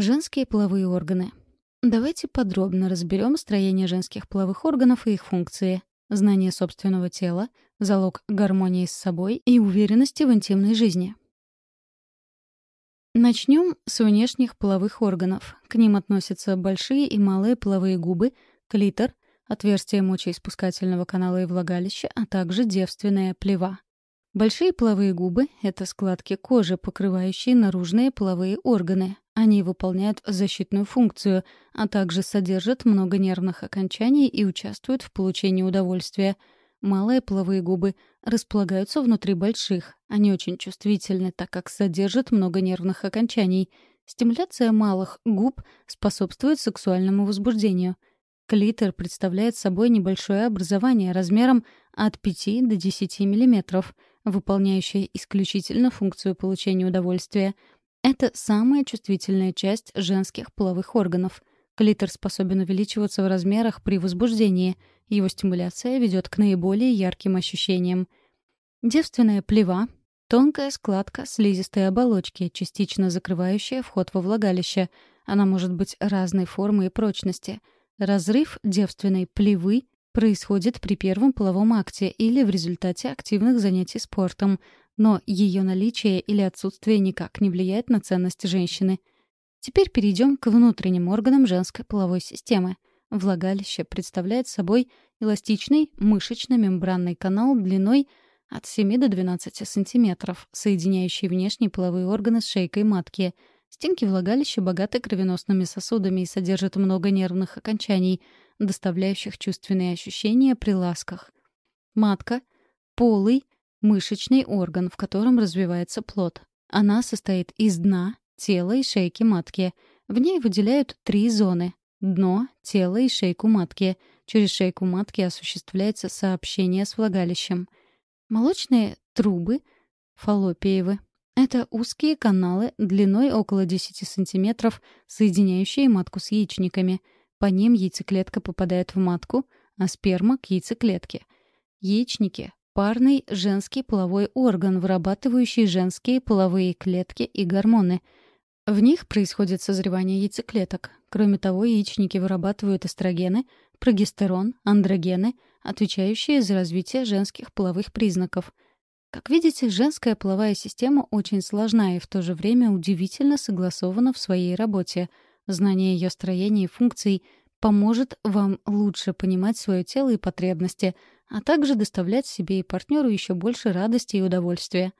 Женские половые органы. Давайте подробно разберем строение женских половых органов и их функции. Знание собственного тела — залог гармонии с собой и уверенности в интимной жизни. Начнем с внешних половых органов. К ним относятся большие и малые половые губы, клитор, отверстие мочеиспускательного канала и влагалища, а также девственная плева. Большие половые губы — это складки кожи, покрывающие наружные половые органы. Они выполняют защитную функцию, а также содержат много нервных окончаний и участвуют в получении удовольствия. Малые половые губы располагаются внутри больших. Они очень чувствительны, так как содержат много нервных окончаний. Стимуляция малых губ способствует сексуальному возбуждению — Клитор представляет собой небольшое образование размером от 5 до 10 мм, выполняющее исключительно функцию получения удовольствия. Это самая чувствительная часть женских половых органов. Клитор способен увеличиваться в размерах при возбуждении. Его стимуляция ведет к наиболее ярким ощущениям. Девственная плева — тонкая складка слизистой оболочки, частично закрывающая вход во влагалище. Она может быть разной формы и прочности — Разрыв девственной плевы происходит при первом половом акте или в результате активных занятий спортом, но ее наличие или отсутствие никак не влияет на ценность женщины. Теперь перейдем к внутренним органам женской половой системы. Влагалище представляет собой эластичный мышечно-мембранный канал длиной от 7 до 12 см, соединяющий внешние половые органы с шейкой матки — Стенки влагалища богаты кровеносными сосудами и содержат много нервных окончаний, доставляющих чувственные ощущения при ласках. Матка — полый, мышечный орган, в котором развивается плод. Она состоит из дна, тела и шейки матки. В ней выделяют три зоны — дно, тело и шейку матки. Через шейку матки осуществляется сообщение с влагалищем. Молочные трубы — фаллопиевы, это узкие каналы длиной около 10 сантиметров, соединяющие матку с яичниками. По ним яйцеклетка попадает в матку, а сперма — к яйцеклетке. Яичники — парный женский половой орган, вырабатывающий женские половые клетки и гормоны. В них происходит созревание яйцеклеток. Кроме того, яичники вырабатывают эстрогены, прогестерон, андрогены, отвечающие за развитие женских половых признаков — как видите, женская половая система очень сложна и в то же время удивительно согласована в своей работе. Знание ее строения и функций поможет вам лучше понимать свое тело и потребности, а также доставлять себе и партнеру еще больше радости и удовольствия.